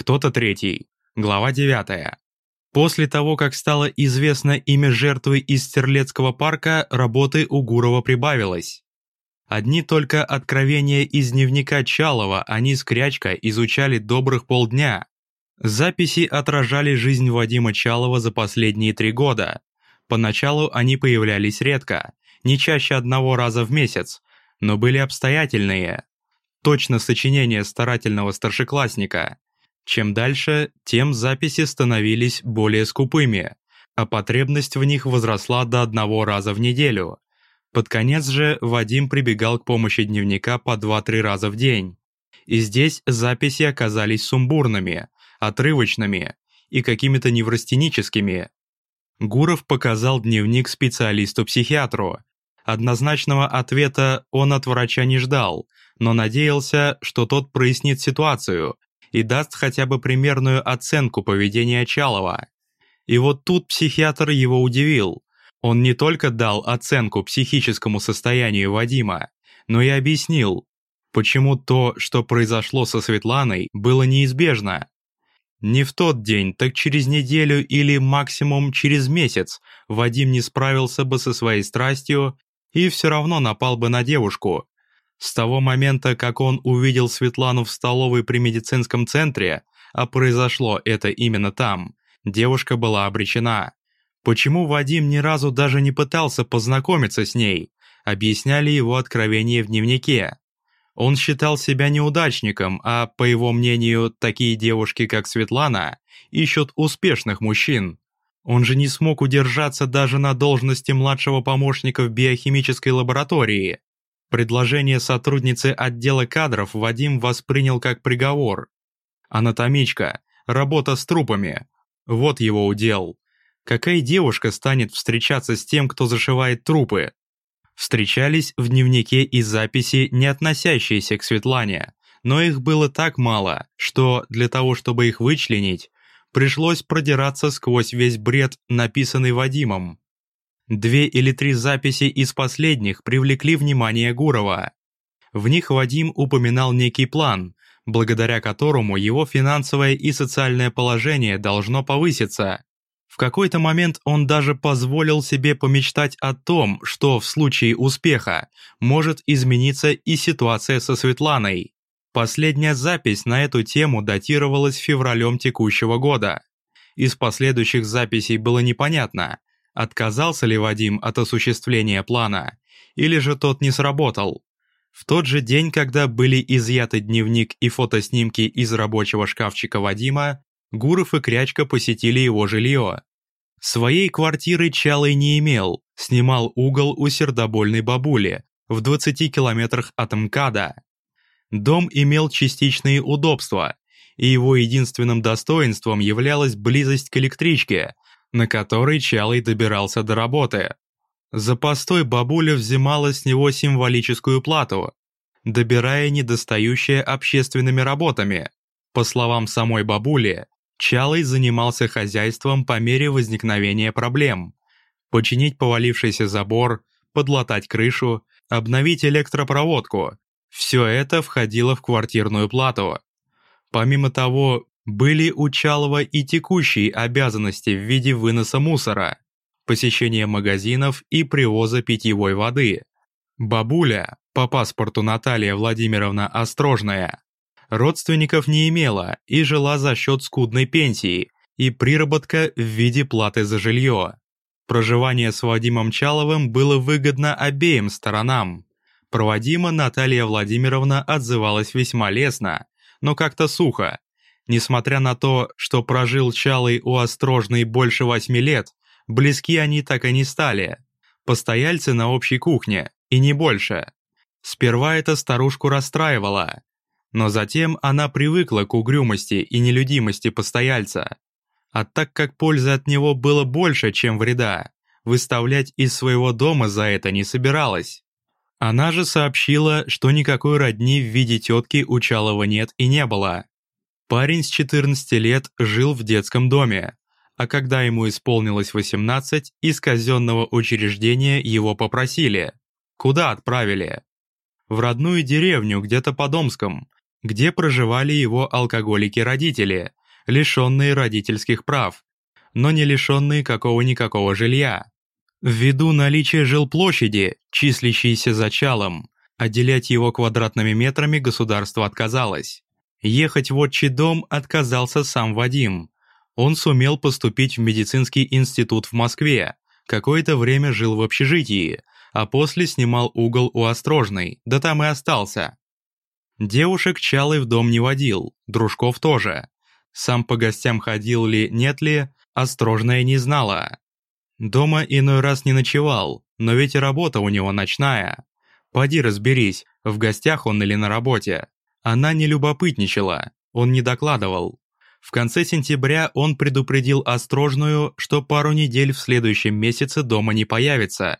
кто-то третий. Глава 9. После того, как стало известно имя жертвы из Стерлецкого парка, работы у Гурова прибавилось. Одни только откровения из дневника Чалова они с Крячко изучали добрых полдня. Записи отражали жизнь Вадима Чалова за последние три года. Поначалу они появлялись редко, не чаще одного раза в месяц, но были обстоятельные. Точно сочинение старательного старшеклассника. Чем дальше, тем записи становились более скупыми, а потребность в них возросла до одного раза в неделю – под конец же Вадим прибегал к помощи дневника по 2-3 раза в день. И здесь записи оказались сумбурными, отрывочными и какими-то неврастеническими. Гуров показал дневник специалисту-психиатру. Однозначного ответа он от врача не ждал, но надеялся, что тот прояснит ситуацию и даст хотя бы примерную оценку поведения Чалова. И вот тут психиатр его удивил. Он не только дал оценку психическому состоянию Вадима, но и объяснил, почему то, что произошло со Светланой, было неизбежно. Не в тот день, так через неделю или максимум через месяц Вадим не справился бы со своей страстью и все равно напал бы на девушку. С того момента, как он увидел Светлану в столовой при медицинском центре, а произошло это именно там, девушка была обречена. Почему Вадим ни разу даже не пытался познакомиться с ней, объясняли его откровения в дневнике. Он считал себя неудачником, а, по его мнению, такие девушки, как Светлана, ищут успешных мужчин. Он же не смог удержаться даже на должности младшего помощника в биохимической лаборатории. Предложение сотрудницы отдела кадров Вадим воспринял как приговор. Анатомичка, работа с трупами. Вот его удел. Какая девушка станет встречаться с тем, кто зашивает трупы? Встречались в дневнике и записи, не относящиеся к Светлане, но их было так мало, что для того, чтобы их вычленить, пришлось продираться сквозь весь бред, написанный Вадимом. Две или три записи из последних привлекли внимание Гурова. В них Вадим упоминал некий план, благодаря которому его финансовое и социальное положение должно повыситься. В какой-то момент он даже позволил себе помечтать о том, что в случае успеха может измениться и ситуация со Светланой. Последняя запись на эту тему датировалась февралем текущего года. Из последующих записей было непонятно, отказался ли Вадим от осуществления плана, или же тот не сработал. В тот же день, когда были изъяты дневник и фотоснимки из рабочего шкафчика Вадима, Гуров и Крячка посетили его жилье. Своей квартиры Чалый не имел, снимал угол у сердобольной бабули в 20 километрах от МКАДа. Дом имел частичные удобства, и его единственным достоинством являлась близость к электричке, на которой Чалый добирался до работы. За постой бабуля взимала с него символическую плату, добирая недостающее общественными работами. По словам самой бабули, Чалый занимался хозяйством по мере возникновения проблем. Починить повалившийся забор, подлатать крышу, обновить электропроводку – все это входило в квартирную плату. Помимо того, были у Чалова и текущие обязанности в виде выноса мусора, посещения магазинов и привоза питьевой воды. Бабуля, по паспорту Наталья Владимировна Острожная, родственников не имела и жила за счет скудной пенсии и приработка в виде платы за жилье. Проживание с Вадимом Чаловым было выгодно обеим сторонам. Про Вадима Наталья Владимировна отзывалась весьма лестно, но как-то сухо. Несмотря на то, что прожил Чалый у Острожной больше восьми лет, близки они так и не стали. Постояльцы на общей кухне, и не больше. Сперва это старушку расстраивало, но затем она привыкла к угрюмости и нелюдимости постояльца. А так как пользы от него было больше, чем вреда, выставлять из своего дома за это не собиралась. Она же сообщила, что никакой родни в виде тетки у Чалова нет и не было. Парень с 14 лет жил в детском доме, а когда ему исполнилось 18, из казенного учреждения его попросили. Куда отправили? В родную деревню где-то по Домском, где проживали его алкоголики-родители, лишенные родительских прав, но не лишенные какого-никакого жилья. Ввиду наличия жилплощади, числящейся зачалом, отделять его квадратными метрами государство отказалось. Ехать в отчий дом отказался сам Вадим. Он сумел поступить в медицинский институт в Москве, какое-то время жил в общежитии, а после снимал угол у Острожной, да там и остался. Девушек Чалый в дом не водил, дружков тоже. Сам по гостям ходил ли, нет ли, Острожная не знала. Дома иной раз не ночевал, но ведь и работа у него ночная. Поди разберись, в гостях он или на работе. Она не любопытничала, он не докладывал. В конце сентября он предупредил Острожную, что пару недель в следующем месяце дома не появится.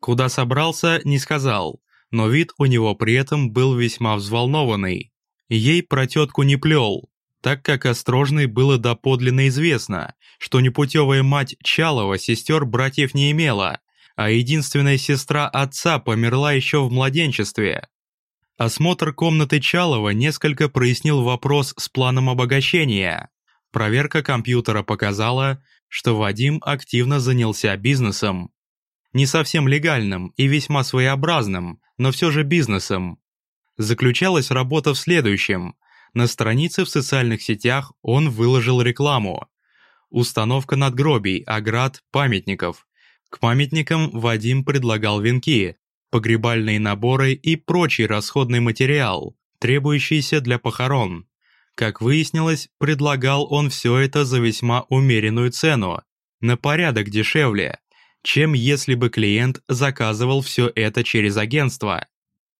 Куда собрался, не сказал, но вид у него при этом был весьма взволнованный. Ей про тетку не плел, так как Острожной было доподлинно известно, что непутевая мать Чалова сестер братьев не имела, а единственная сестра отца померла еще в младенчестве. Осмотр комнаты Чалова несколько прояснил вопрос с планом обогащения. Проверка компьютера показала, что Вадим активно занялся бизнесом. Не совсем легальным и весьма своеобразным, но все же бизнесом. Заключалась работа в следующем. На странице в социальных сетях он выложил рекламу. Установка надгробий, оград, памятников. К памятникам Вадим предлагал венки, погребальные наборы и прочий расходный материал, требующийся для похорон. Как выяснилось, предлагал он все это за весьма умеренную цену, на порядок дешевле, чем если бы клиент заказывал все это через агентство.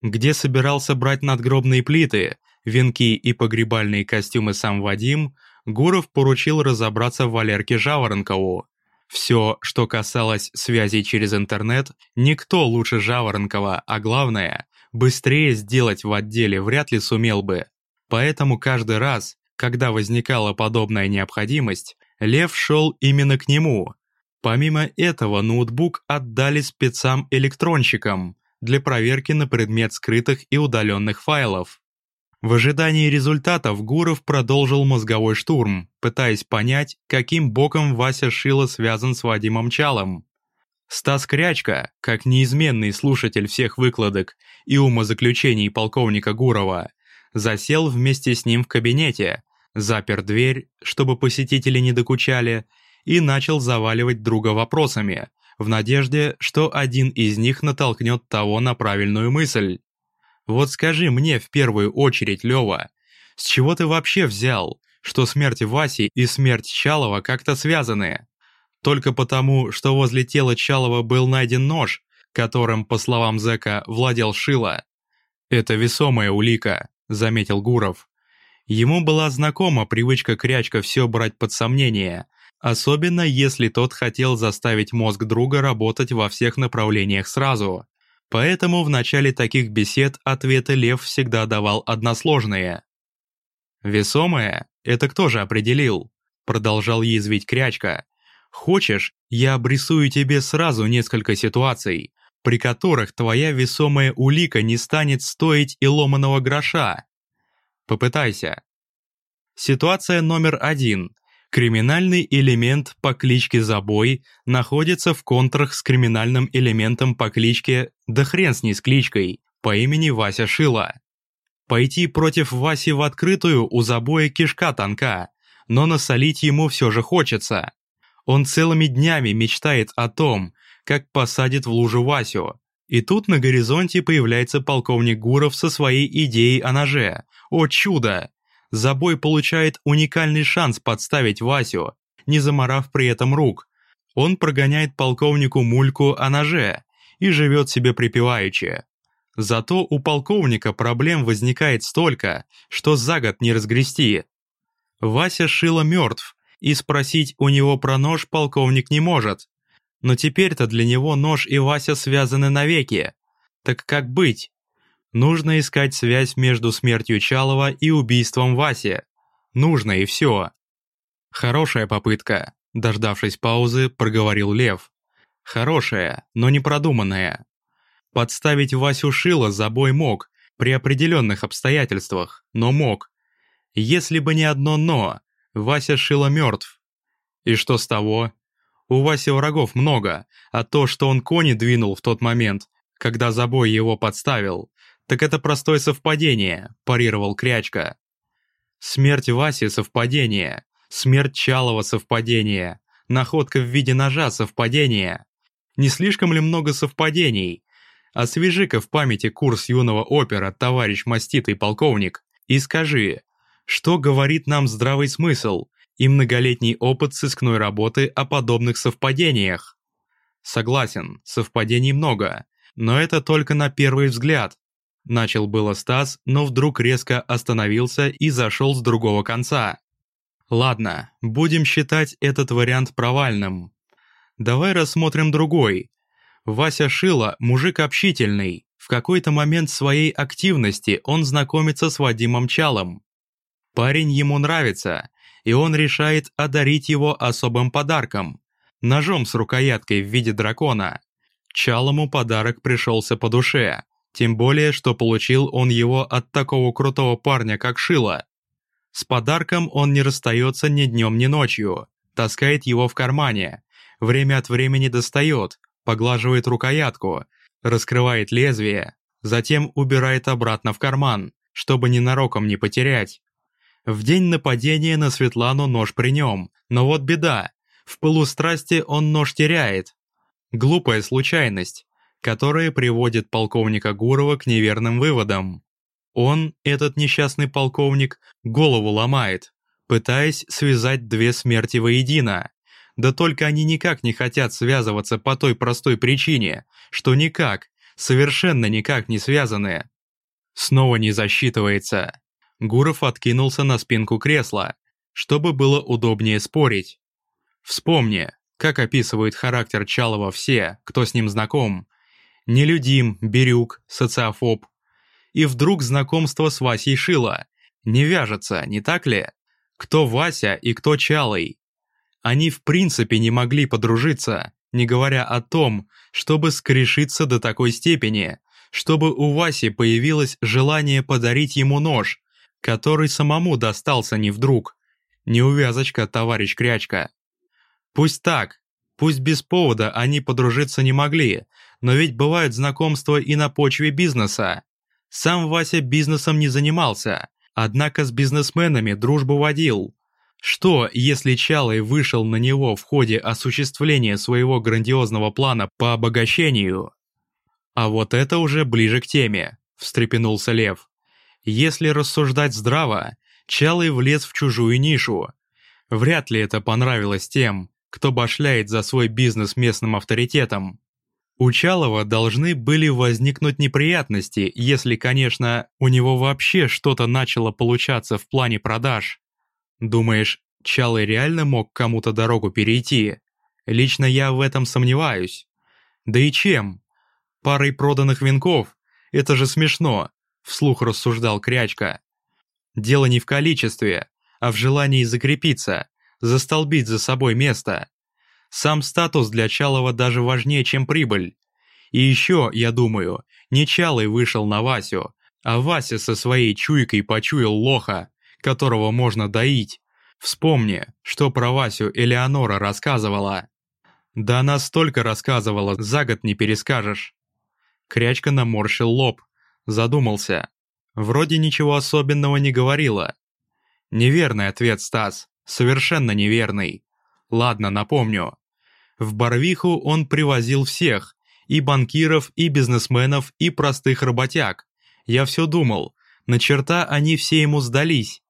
Где собирался брать надгробные плиты, венки и погребальные костюмы сам Вадим, Гуров поручил разобраться Валерке Жаворонкову. Все, что касалось связи через интернет, никто лучше Жаворонкова, а главное, быстрее сделать в отделе вряд ли сумел бы. Поэтому каждый раз, когда возникала подобная необходимость, Лев шел именно к нему. Помимо этого, ноутбук отдали спецам-электронщикам для проверки на предмет скрытых и удаленных файлов. В ожидании результатов Гуров продолжил мозговой штурм, пытаясь понять, каким боком Вася Шило связан с Вадимом Чалом. Стас Крячка, как неизменный слушатель всех выкладок и умозаключений полковника Гурова, засел вместе с ним в кабинете, запер дверь, чтобы посетители не докучали, и начал заваливать друга вопросами, в надежде, что один из них натолкнет того на правильную мысль. Вот скажи мне в первую очередь, Лёва, с чего ты вообще взял, что смерть Васи и смерть Чалова как-то связаны? Только потому, что возле тела Чалова был найден нож, которым, по словам зэка, владел Шила. «Это весомая улика», — заметил Гуров. Ему была знакома привычка Крячка все брать под сомнение, особенно если тот хотел заставить мозг друга работать во всех направлениях сразу. Поэтому в начале таких бесед ответы Лев всегда давал односложные. «Весомое? Это кто же определил?» Продолжал язвить Крячка. «Хочешь, я обрисую тебе сразу несколько ситуаций, при которых твоя весомая улика не станет стоить и ломаного гроша? Попытайся». Ситуация номер один. Криминальный элемент по кличке Забой находится в контрах с криминальным элементом по кличке «Да хрен с ней с кличкой» по имени Вася Шила. Пойти против Васи в открытую у Забоя кишка тонка, но насолить ему все же хочется. Он целыми днями мечтает о том, как посадит в лужу Васю. И тут на горизонте появляется полковник Гуров со своей идеей о ноже. О чудо! Забой получает уникальный шанс подставить Васю, не заморав при этом рук. Он прогоняет полковнику мульку о ноже и живет себе припеваючи. Зато у полковника проблем возникает столько, что за год не разгрести. Вася Шило мертв, и спросить у него про нож полковник не может. Но теперь-то для него нож и Вася связаны навеки. Так как быть? Нужно искать связь между смертью Чалова и убийством Васи. Нужно и все. Хорошая попытка, дождавшись паузы, проговорил Лев. Хорошая, но не продуманная. Подставить Васю Шила забой мог, При определенных обстоятельствах, но мог. Если бы не одно «но», Вася Шила мертв. И что с того? У Васи врагов много, а то, что он кони двинул в тот момент, когда забой его подставил, так это простое совпадение, парировал Крячка. Смерть Васи – совпадение, смерть Чалова – совпадение, находка в виде ножа – совпадение. Не слишком ли много совпадений? Освежи-ка в памяти курс юного опера, товарищ маститый полковник, и скажи, что говорит нам здравый смысл и многолетний опыт сыскной работы о подобных совпадениях? Согласен, совпадений много, но это только на первый взгляд. Начал было Стас, но вдруг резко остановился и зашел с другого конца. Ладно, будем считать этот вариант провальным. Давай рассмотрим другой. Вася Шила – мужик общительный. В какой-то момент своей активности он знакомится с Вадимом Чалом. Парень ему нравится, и он решает одарить его особым подарком – ножом с рукояткой в виде дракона. Чалому подарок пришелся по душе, тем более, что получил он его от такого крутого парня, как Шила. С подарком он не расстается ни днем, ни ночью, таскает его в кармане, время от времени достает, поглаживает рукоятку, раскрывает лезвие, затем убирает обратно в карман, чтобы ненароком не потерять. В день нападения на Светлану нож при нем, но вот беда, в пылу страсти он нож теряет. Глупая случайность, которая приводит полковника Гурова к неверным выводам. Он, этот несчастный полковник, голову ломает, пытаясь связать две смерти воедино. Да только они никак не хотят связываться по той простой причине, что никак, совершенно никак не связаны. Снова не засчитывается. Гуров откинулся на спинку кресла, чтобы было удобнее спорить. Вспомни, как описывают характер Чалова все, кто с ним знаком. Нелюдим, Бирюк, социофоб. И вдруг знакомство с Васей Шило. Не вяжется, не так ли? Кто Вася и кто Чалый? Они в принципе не могли подружиться, не говоря о том, чтобы скрешиться до такой степени, чтобы у Васи появилось желание подарить ему нож, который самому достался не вдруг. Неувязочка, товарищ Крячка. Пусть так, пусть без повода они подружиться не могли, но ведь бывают знакомства и на почве бизнеса. Сам Вася бизнесом не занимался, однако с бизнесменами дружбу водил. Что, если Чалый вышел на него в ходе осуществления своего грандиозного плана по обогащению? А вот это уже ближе к теме, встрепенулся Лев. Если рассуждать здраво, Чалый влез в чужую нишу. Вряд ли это понравилось тем, кто башляет за свой бизнес местным авторитетом. У Чалова должны были возникнуть неприятности, если, конечно, у него вообще что-то начало получаться в плане продаж. Думаешь, Чалый реально мог кому-то дорогу перейти? Лично я в этом сомневаюсь. Да и чем? Парой проданных венков? Это же смешно вслух рассуждал Крячка. Дело не в количестве, а в желании закрепиться, застолбить за собой место. Сам статус для Чалова даже важнее, чем прибыль. И еще, я думаю, не Чалый вышел на Васю, а Вася со своей чуйкой почуял лоха, которого можно доить. Вспомни, что про Васю Элеонора рассказывала. Да она столько рассказывала, за год не перескажешь. Крячка наморщил лоб, Задумался. Вроде ничего особенного не говорила. Неверный ответ, Стас. Совершенно неверный. Ладно, напомню. В Барвиху он привозил всех. И банкиров, и бизнесменов, и простых работяг. Я все думал. На черта они все ему сдались.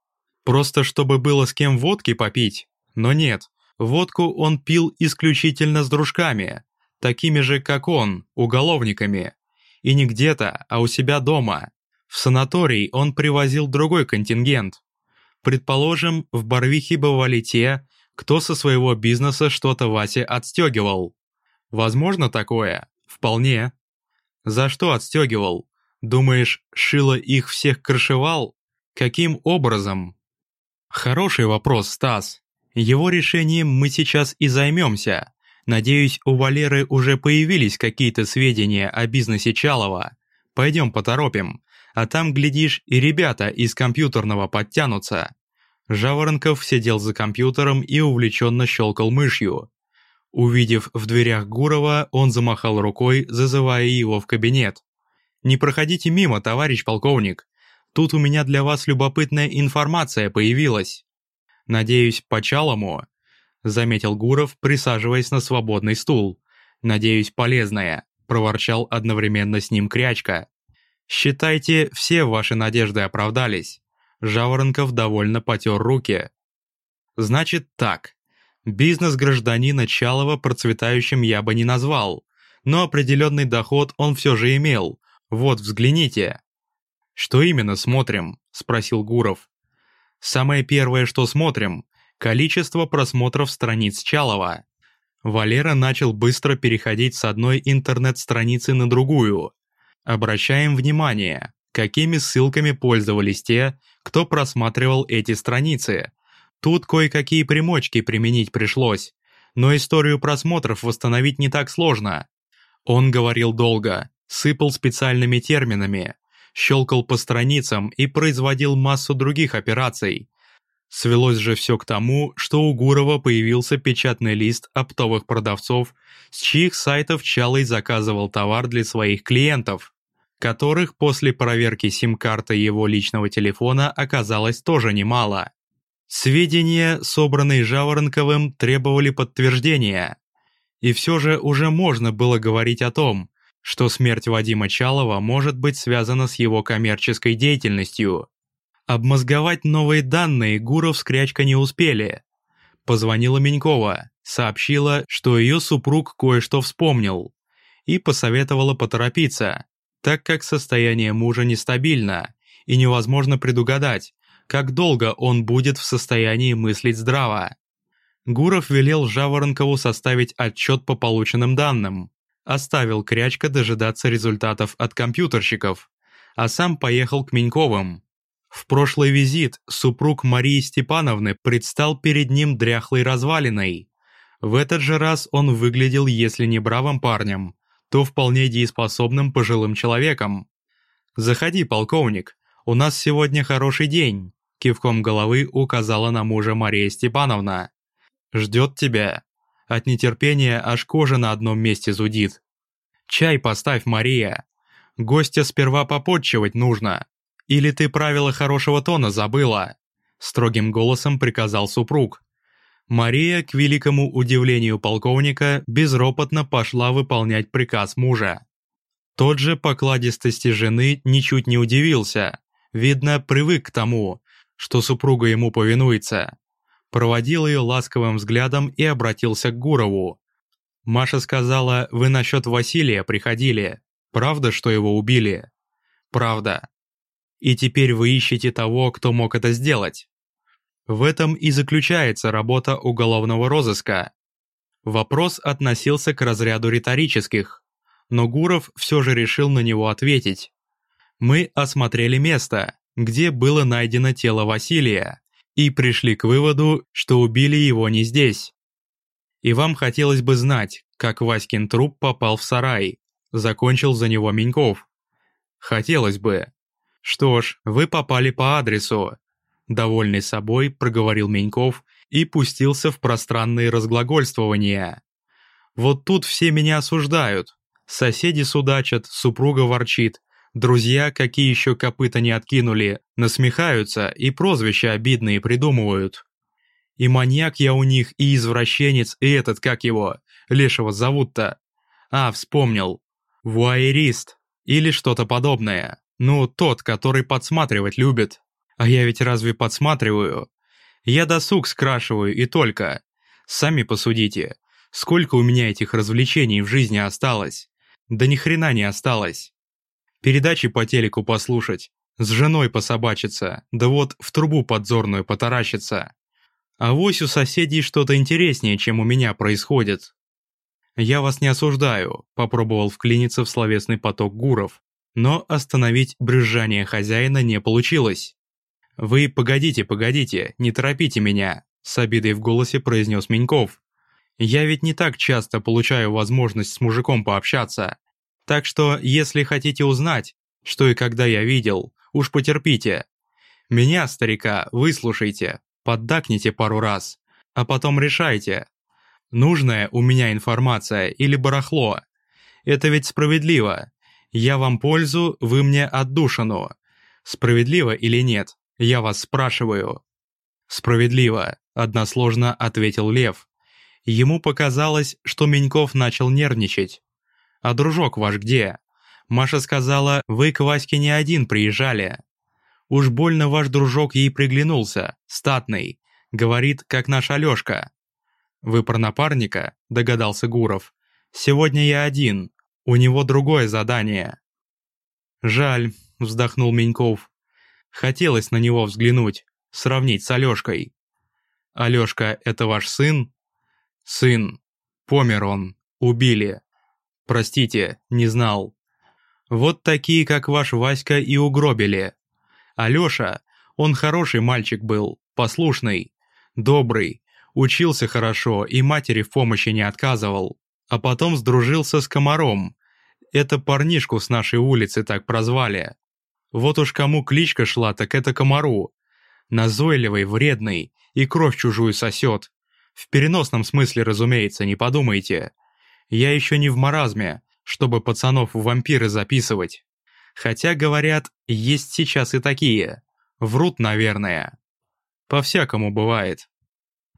Просто чтобы было с кем водки попить. Но нет. Водку он пил исключительно с дружками. Такими же, как он, уголовниками. И не где-то, а у себя дома. В санаторий он привозил другой контингент. Предположим, в Барвихе бывали те, кто со своего бизнеса что-то Васе отстегивал. Возможно такое? Вполне. За что отстегивал? Думаешь, Шило их всех крышевал? Каким образом? Хороший вопрос, Стас. Его решением мы сейчас и займемся. Надеюсь, у Валеры уже появились какие-то сведения о бизнесе Чалова. Пойдем поторопим. А там, глядишь, и ребята из компьютерного подтянутся. Жаворонков сидел за компьютером и увлеченно щелкал мышью. Увидев в дверях Гурова, он замахал рукой, зазывая его в кабинет. «Не проходите мимо, товарищ полковник. Тут у меня для вас любопытная информация появилась». «Надеюсь, по-чалому?» — заметил Гуров, присаживаясь на свободный стул. «Надеюсь, полезная», — проворчал одновременно с ним Крячка. «Считайте, все ваши надежды оправдались». Жаворонков довольно потер руки. «Значит так. Бизнес гражданина Чалова процветающим я бы не назвал, но определенный доход он все же имел. Вот, взгляните». «Что именно смотрим?» – спросил Гуров. «Самое первое, что смотрим – количество просмотров страниц Чалова». Валера начал быстро переходить с одной интернет-страницы на другую. Обращаем внимание, какими ссылками пользовались те, кто просматривал эти страницы. Тут кое-какие примочки применить пришлось, но историю просмотров восстановить не так сложно. Он говорил долго, сыпал специальными терминами, щелкал по страницам и производил массу других операций. Свелось же все к тому, что у Гурова появился печатный лист оптовых продавцов, с чьих сайтов Чалый заказывал товар для своих клиентов, которых после проверки сим-карты его личного телефона оказалось тоже немало. Сведения, собранные Жаворонковым, требовали подтверждения. И все же уже можно было говорить о том, что смерть Вадима Чалова может быть связана с его коммерческой деятельностью. Обмозговать новые данные Гуров с Крячко не успели. Позвонила Менькова, сообщила, что ее супруг кое-что вспомнил, и посоветовала поторопиться, так как состояние мужа нестабильно, и невозможно предугадать, как долго он будет в состоянии мыслить здраво. Гуров велел Жаворонкову составить отчет по полученным данным, оставил Крячка дожидаться результатов от компьютерщиков, а сам поехал к Меньковым. В прошлый визит супруг Марии Степановны предстал перед ним дряхлой развалиной. В этот же раз он выглядел, если не бравым парнем, то вполне дееспособным пожилым человеком. «Заходи, полковник, у нас сегодня хороший день», кивком головы указала на мужа Мария Степановна. «Ждет тебя. От нетерпения аж кожа на одном месте зудит. «Чай поставь, Мария. Гостя сперва попотчевать нужно. Или ты правила хорошего тона забыла?» Строгим голосом приказал супруг. Мария, к великому удивлению полковника, безропотно пошла выполнять приказ мужа. Тот же покладистости жены ничуть не удивился. Видно, привык к тому, что супруга ему повинуется проводил ее ласковым взглядом и обратился к Гурову. «Маша сказала, вы насчет Василия приходили. Правда, что его убили?» «Правда. И теперь вы ищете того, кто мог это сделать?» В этом и заключается работа уголовного розыска. Вопрос относился к разряду риторических, но Гуров все же решил на него ответить. Мы осмотрели место, где было найдено тело Василия и пришли к выводу, что убили его не здесь. И вам хотелось бы знать, как Васькин труп попал в сарай, закончил за него Меньков. Хотелось бы. Что ж, вы попали по адресу. Довольный собой проговорил Меньков и пустился в пространные разглагольствования. Вот тут все меня осуждают. Соседи судачат, супруга ворчит, Друзья, какие еще копыта не откинули, насмехаются и прозвища обидные придумывают. И маньяк я у них, и извращенец, и этот, как его, лешего зовут-то. А, вспомнил. Вуайерист. Или что-то подобное. Ну, тот, который подсматривать любит. А я ведь разве подсматриваю? Я досуг скрашиваю и только. Сами посудите, сколько у меня этих развлечений в жизни осталось? Да ни хрена не осталось передачи по телеку послушать, с женой пособачиться, да вот в трубу подзорную потаращиться. А вось у соседей что-то интереснее, чем у меня происходит. Я вас не осуждаю, попробовал вклиниться в словесный поток Гуров, но остановить брюзжание хозяина не получилось. «Вы погодите, погодите, не торопите меня», с обидой в голосе произнес Меньков. «Я ведь не так часто получаю возможность с мужиком пообщаться. Так что, если хотите узнать, что и когда я видел, уж потерпите. Меня, старика, выслушайте, поддакните пару раз, а потом решайте, нужная у меня информация или барахло. Это ведь справедливо. Я вам пользу, вы мне отдушину. Справедливо или нет? Я вас спрашиваю. Справедливо, односложно ответил Лев. Ему показалось, что Меньков начал нервничать. «А дружок ваш где?» Маша сказала, вы к Ваське не один приезжали. Уж больно ваш дружок ей приглянулся, статный. Говорит, как наш Алёшка. Вы про напарника, догадался Гуров. Сегодня я один, у него другое задание. Жаль, вздохнул Меньков. Хотелось на него взглянуть, сравнить с Алёшкой. Алёшка — это ваш сын? Сын. Помер он. Убили. Простите, не знал. Вот такие, как ваш Васька, и угробили. Алёша, он хороший мальчик был, послушный, добрый, учился хорошо и матери в помощи не отказывал. А потом сдружился с комаром. Это парнишку с нашей улицы так прозвали. Вот уж кому кличка шла, так это комару. Назойливый, вредный и кровь чужую сосет. В переносном смысле, разумеется, не подумайте. Я еще не в маразме, чтобы пацанов в вампиры записывать. Хотя, говорят, есть сейчас и такие. Врут, наверное. По-всякому бывает.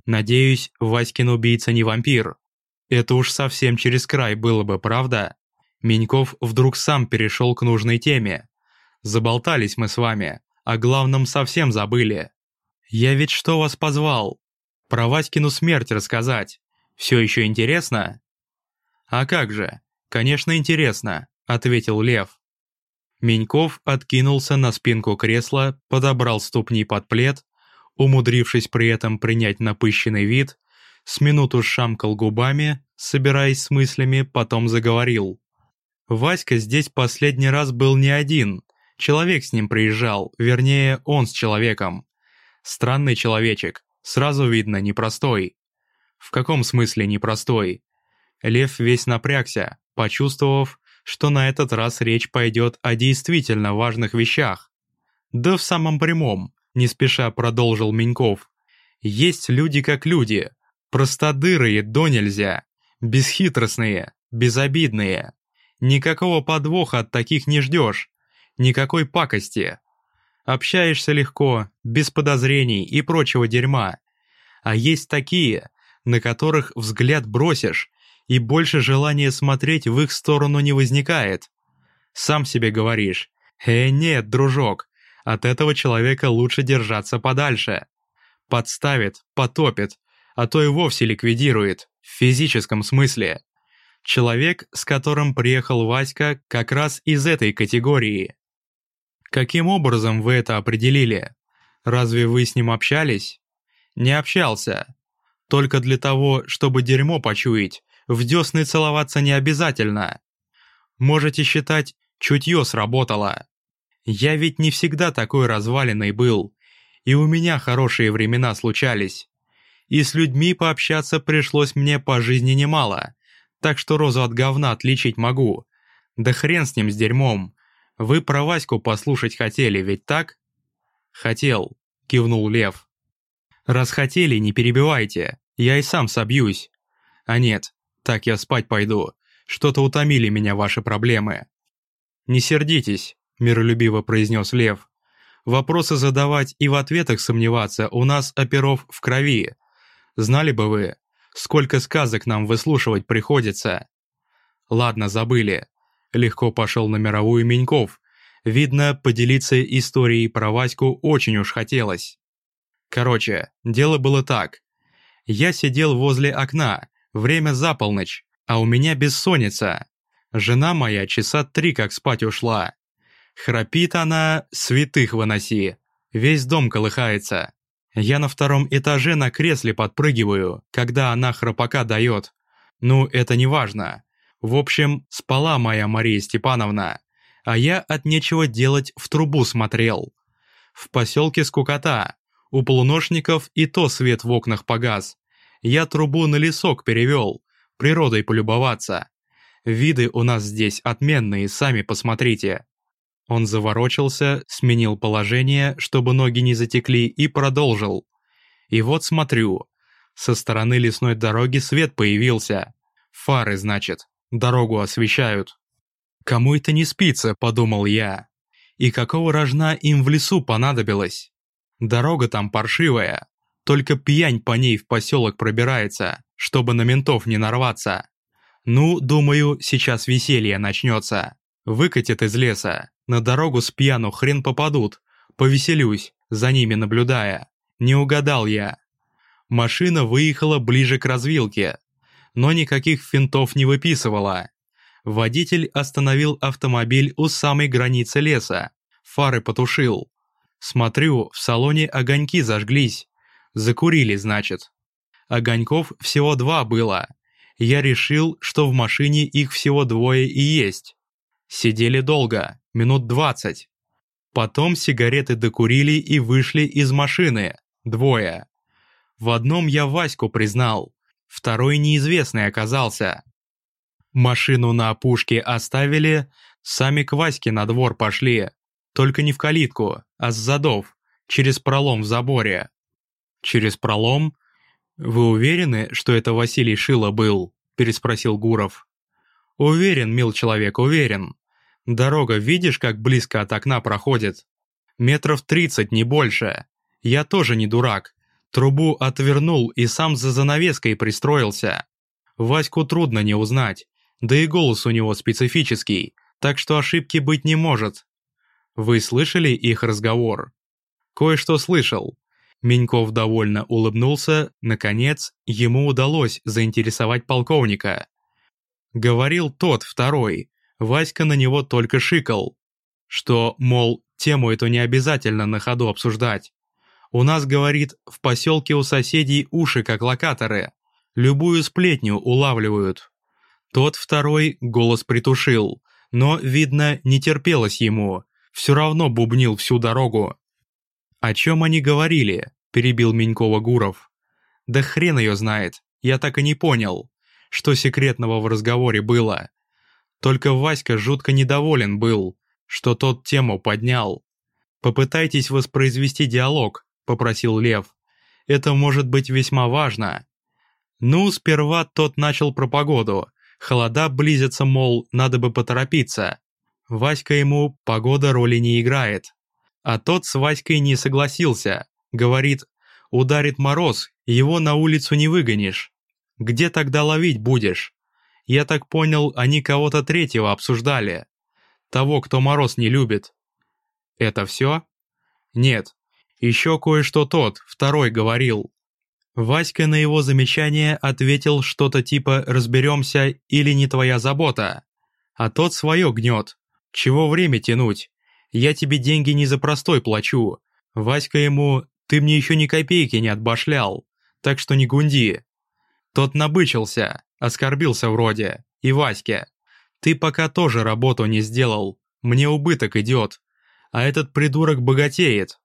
Надеюсь, Васькин убийца не вампир. Это уж совсем через край было бы, правда? Меньков вдруг сам перешел к нужной теме. Заболтались мы с вами, о главном совсем забыли. Я ведь что вас позвал? Про Васькину смерть рассказать. Все еще интересно? А как же? Конечно, интересно, ответил Лев. Меньков откинулся на спинку кресла, подобрал ступни под плед, умудрившись при этом принять напыщенный вид, с минуту шамкал губами, собираясь с мыслями, потом заговорил. Васька здесь последний раз был не один, человек с ним приезжал, вернее, он с человеком. Странный человечек, Сразу видно, непростой. В каком смысле непростой? Лев весь напрягся, почувствовав, что на этот раз речь пойдет о действительно важных вещах. Да в самом прямом, не спеша продолжил Меньков. Есть люди как люди, простодырые до нельзя, бесхитростные, безобидные. Никакого подвоха от таких не ждешь, никакой пакости. Общаешься легко, без подозрений и прочего дерьма. А есть такие, на которых взгляд бросишь, и больше желания смотреть в их сторону не возникает. Сам себе говоришь, «Э, нет, дружок, от этого человека лучше держаться подальше». Подставит, потопит, а то и вовсе ликвидирует, в физическом смысле. Человек, с которым приехал Васька, как раз из этой категории. Каким образом вы это определили? Разве вы с ним общались? Не общался. Только для того, чтобы дерьмо почуять, в десны целоваться не обязательно. Можете считать, чутье сработало. Я ведь не всегда такой разваленный был, и у меня хорошие времена случались. И с людьми пообщаться пришлось мне по жизни немало, так что розу от говна отличить могу. Да хрен с ним с дерьмом. Вы про Ваську послушать хотели, ведь так?» «Хотел», — кивнул Лев. «Раз хотели, не перебивайте, я и сам собьюсь. А нет, так я спать пойду, что-то утомили меня ваши проблемы». «Не сердитесь», — миролюбиво произнес Лев. «Вопросы задавать и в ответах сомневаться у нас оперов в крови. Знали бы вы, сколько сказок нам выслушивать приходится». «Ладно, забыли. Легко пошел на мировую Меньков. Видно, поделиться историей про Ваську очень уж хотелось. Короче, дело было так. Я сидел возле окна, время за полночь, а у меня бессонница. Жена моя часа три как спать ушла. Храпит она, святых выноси. Весь дом колыхается. Я на втором этаже на кресле подпрыгиваю, когда она храпака дает. Ну, это не важно. В общем, спала моя Мария Степановна, а я от нечего делать в трубу смотрел. В поселке скукота, у полуношников и то свет в окнах погас. Я трубу на лесок перевел, природой полюбоваться. Виды у нас здесь отменные, сами посмотрите. Он заворочился, сменил положение, чтобы ноги не затекли, и продолжил. И вот смотрю. Со стороны лесной дороги свет появился. Фары, значит, дорогу освещают. «Кому это не спится?» – подумал я. «И какого рожна им в лесу понадобилось? Дорога там паршивая, только пьянь по ней в поселок пробирается, чтобы на ментов не нарваться. Ну, думаю, сейчас веселье начнется. Выкатят из леса, на дорогу с пьяну хрен попадут. Повеселюсь, за ними наблюдая. Не угадал я. Машина выехала ближе к развилке, но никаких финтов не выписывала. Водитель остановил автомобиль у самой границы леса, фары потушил. Смотрю, в салоне огоньки зажглись. Закурили, значит. Огоньков всего два было. Я решил, что в машине их всего двое и есть. Сидели долго, минут двадцать. Потом сигареты докурили и вышли из машины. Двое. В одном я Ваську признал, второй неизвестный оказался. Машину на опушке оставили, сами к Ваське на двор пошли. Только не в калитку, а с задов, через пролом в заборе. Через пролом? Вы уверены, что это Василий Шило был? Переспросил Гуров. Уверен, мил человек, уверен. Дорога, видишь, как близко от окна проходит? Метров тридцать, не больше. Я тоже не дурак. Трубу отвернул и сам за занавеской пристроился. Ваську трудно не узнать, да и голос у него специфический, так что ошибки быть не может. Вы слышали их разговор? Кое-что слышал. Меньков довольно улыбнулся, наконец, ему удалось заинтересовать полковника. Говорил тот, второй, Васька на него только шикал, что, мол, тему эту не обязательно на ходу обсуждать. У нас, говорит, в поселке у соседей уши как локаторы, любую сплетню улавливают. Тот второй голос притушил, но, видно, не терпелось ему, все равно бубнил всю дорогу. «О чем они говорили?» – перебил Менькова Гуров. «Да хрен ее знает, я так и не понял, что секретного в разговоре было. Только Васька жутко недоволен был, что тот тему поднял. «Попытайтесь воспроизвести диалог», — попросил Лев. «Это может быть весьма важно». Ну, сперва тот начал про погоду. Холода близятся, мол, надо бы поторопиться. Васька ему «погода роли не играет». А тот с Васькой не согласился. Говорит, ударит мороз, его на улицу не выгонишь. Где тогда ловить будешь? Я так понял, они кого-то третьего обсуждали. Того, кто мороз не любит. Это все? Нет. Еще кое-что тот, второй, говорил. Васька на его замечание ответил что-то типа «разберемся» или «не твоя забота». А тот свое гнет. Чего время тянуть? Я тебе деньги не за простой плачу. Васька ему «ты мне еще ни копейки не отбашлял, так что не гунди». Тот набычился, Оскорбился вроде. И Ваське. Ты пока тоже работу не сделал. Мне убыток идет. А этот придурок богатеет.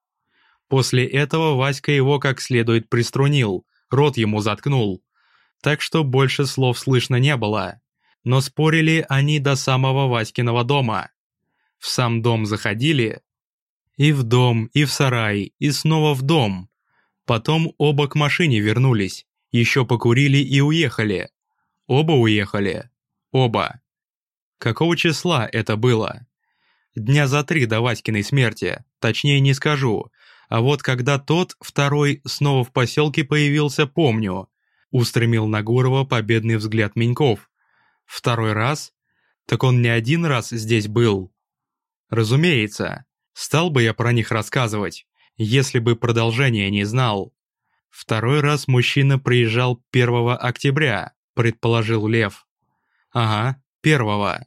После этого Васька его как следует приструнил, рот ему заткнул. Так что больше слов слышно не было. Но спорили они до самого Васькиного дома. В сам дом заходили. И в дом, и в сарай, и снова в дом. Потом оба к машине вернулись, еще покурили и уехали. Оба уехали. Оба. Какого числа это было? Дня за три до Васькиной смерти, точнее не скажу. А вот когда тот, второй, снова в поселке появился, помню. Устремил на Гурова победный взгляд Меньков. Второй раз? Так он не один раз здесь был. Разумеется, стал бы я про них рассказывать, если бы продолжения не знал. Второй раз мужчина приезжал 1 октября, предположил Лев. Ага, первого.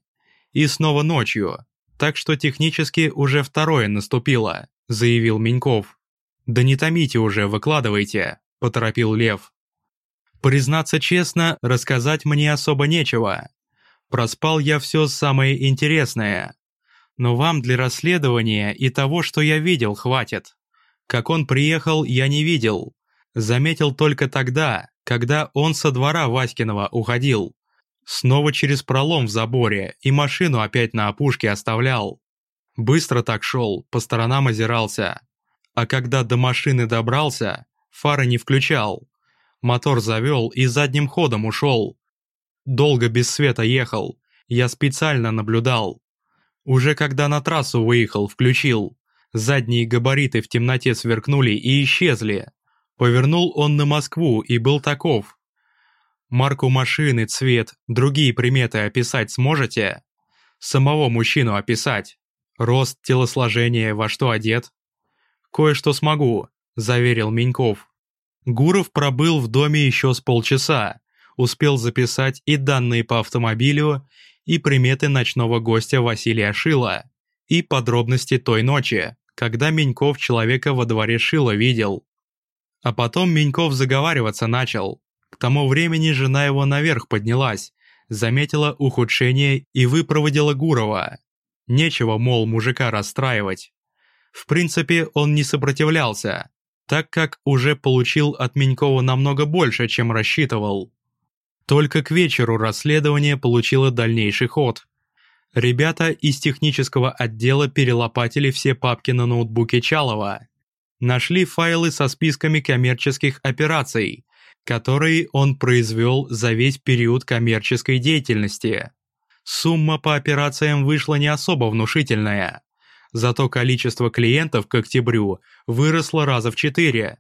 И снова ночью. Так что технически уже второе наступило, заявил Меньков. Да не томите уже, выкладывайте, поторопил Лев. Признаться честно, рассказать мне особо нечего. Проспал я все самое интересное. Но вам для расследования и того, что я видел, хватит. Как он приехал, я не видел. Заметил только тогда, когда он со двора Васькиного уходил. Снова через пролом в заборе и машину опять на опушке оставлял. Быстро так шел, по сторонам озирался. А когда до машины добрался, фары не включал. Мотор завел и задним ходом ушел. Долго без света ехал, я специально наблюдал. Уже когда на трассу выехал, включил. Задние габариты в темноте сверкнули и исчезли. Повернул он на Москву и был таков. Марку машины, цвет, другие приметы описать сможете? Самого мужчину описать. Рост, телосложение, во что одет? Кое-что смогу, заверил Меньков. Гуров пробыл в доме еще с полчаса, успел записать и данные по автомобилю, и приметы ночного гостя Василия Шила, и подробности той ночи, когда Меньков человека во дворе Шила видел. А потом Меньков заговариваться начал. К тому времени жена его наверх поднялась, заметила ухудшение и выпроводила Гурова. Нечего, мол, мужика расстраивать. В принципе, он не сопротивлялся, так как уже получил от Менькова намного больше, чем рассчитывал. Только к вечеру расследование получило дальнейший ход. Ребята из технического отдела перелопатили все папки на ноутбуке Чалова. Нашли файлы со списками коммерческих операций, которые он произвел за весь период коммерческой деятельности. Сумма по операциям вышла не особо внушительная. Зато количество клиентов к октябрю выросло раза в четыре.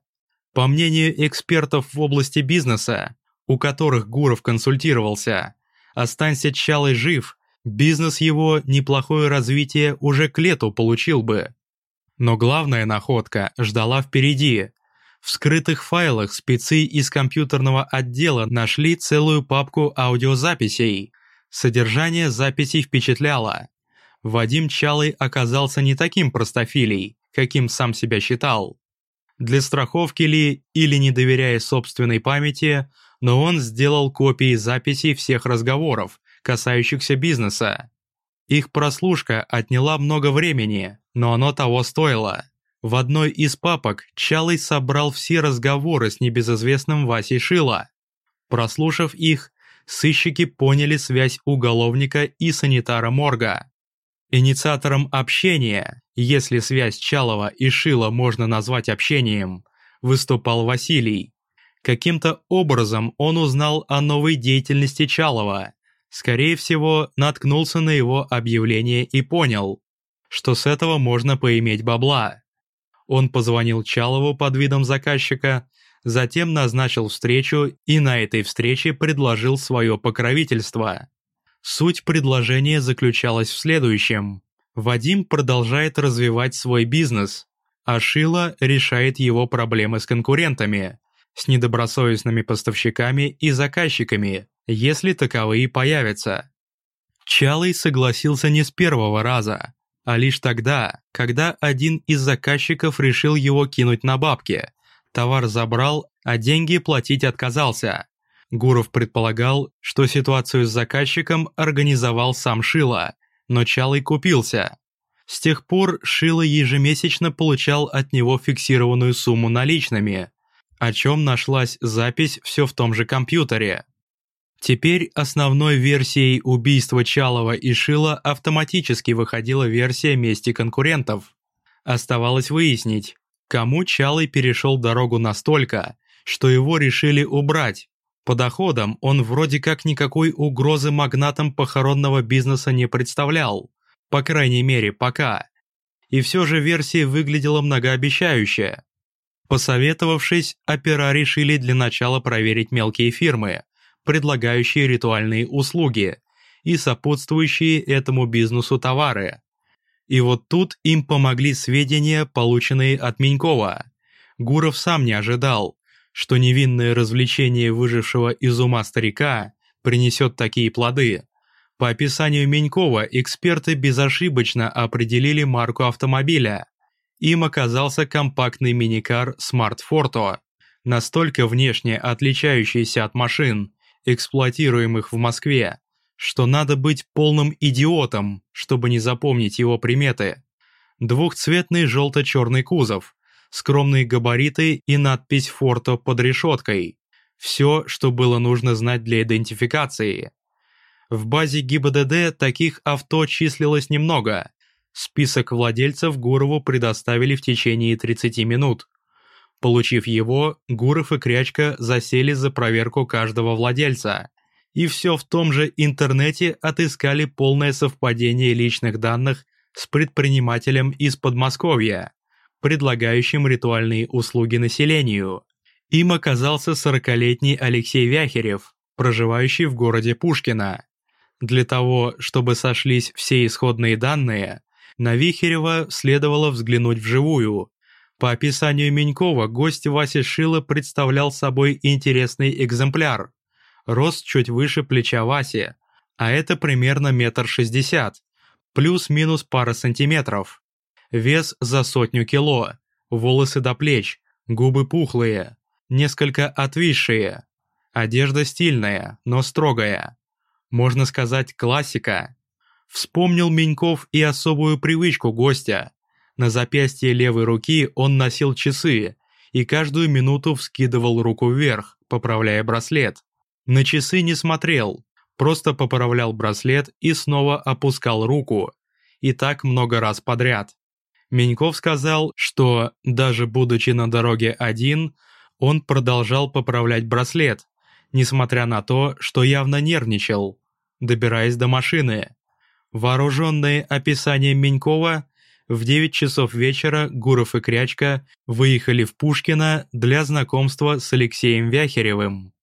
По мнению экспертов в области бизнеса, у которых Гуров консультировался. Останься Чалый жив, бизнес его неплохое развитие уже к лету получил бы. Но главная находка ждала впереди. В скрытых файлах спецы из компьютерного отдела нашли целую папку аудиозаписей. Содержание записей впечатляло. Вадим Чалый оказался не таким простофилей, каким сам себя считал. Для страховки ли или не доверяя собственной памяти, но он сделал копии записей всех разговоров, касающихся бизнеса. Их прослушка отняла много времени, но оно того стоило. В одной из папок Чалый собрал все разговоры с небезызвестным Васей Шило. Прослушав их, сыщики поняли связь уголовника и санитара морга. Инициатором общения, если связь Чалова и Шила можно назвать общением, выступал Василий. Каким-то образом он узнал о новой деятельности Чалова. Скорее всего, наткнулся на его объявление и понял, что с этого можно поиметь бабла. Он позвонил Чалову под видом заказчика, затем назначил встречу и на этой встрече предложил свое покровительство. Суть предложения заключалась в следующем. Вадим продолжает развивать свой бизнес, а Шила решает его проблемы с конкурентами с недобросовестными поставщиками и заказчиками, если таковые появятся. Чалый согласился не с первого раза, а лишь тогда, когда один из заказчиков решил его кинуть на бабки. Товар забрал, а деньги платить отказался. Гуров предполагал, что ситуацию с заказчиком организовал сам Шила, но Чалый купился. С тех пор Шила ежемесячно получал от него фиксированную сумму наличными, о чем нашлась запись все в том же компьютере. Теперь основной версией убийства Чалова и Шила автоматически выходила версия мести конкурентов. Оставалось выяснить, кому Чалый перешел дорогу настолько, что его решили убрать. По доходам он вроде как никакой угрозы магнатам похоронного бизнеса не представлял, по крайней мере пока. И все же версия выглядела многообещающе. Посоветовавшись, опера решили для начала проверить мелкие фирмы, предлагающие ритуальные услуги и сопутствующие этому бизнесу товары. И вот тут им помогли сведения, полученные от Менькова. Гуров сам не ожидал, что невинное развлечение выжившего из ума старика принесет такие плоды. По описанию Менькова эксперты безошибочно определили марку автомобиля им оказался компактный миникар Smart Forto, настолько внешне отличающийся от машин, эксплуатируемых в Москве, что надо быть полным идиотом, чтобы не запомнить его приметы. Двухцветный желто-черный кузов, скромные габариты и надпись «Форто» под решеткой. Все, что было нужно знать для идентификации. В базе ГИБДД таких авто числилось немного, Список владельцев Гурову предоставили в течение 30 минут. Получив его, Гуров и Крячка засели за проверку каждого владельца. И все в том же интернете отыскали полное совпадение личных данных с предпринимателем из Подмосковья, предлагающим ритуальные услуги населению. Им оказался 40-летний Алексей Вяхерев, проживающий в городе Пушкино. Для того, чтобы сошлись все исходные данные, на Вихерева следовало взглянуть вживую. По описанию Менькова гость Васи Шила представлял собой интересный экземпляр. Рост чуть выше плеча Васи, а это примерно метр шестьдесят, плюс-минус пара сантиметров. Вес за сотню кило, волосы до плеч, губы пухлые, несколько отвисшие. Одежда стильная, но строгая. Можно сказать, классика. Вспомнил Меньков и особую привычку гостя. На запястье левой руки он носил часы и каждую минуту вскидывал руку вверх, поправляя браслет. На часы не смотрел, просто поправлял браслет и снова опускал руку. И так много раз подряд. Меньков сказал, что, даже будучи на дороге один, он продолжал поправлять браслет, несмотря на то, что явно нервничал, добираясь до машины. Вооруженные описанием Менькова, в 9 часов вечера Гуров и Крячка выехали в Пушкино для знакомства с Алексеем Вяхеревым.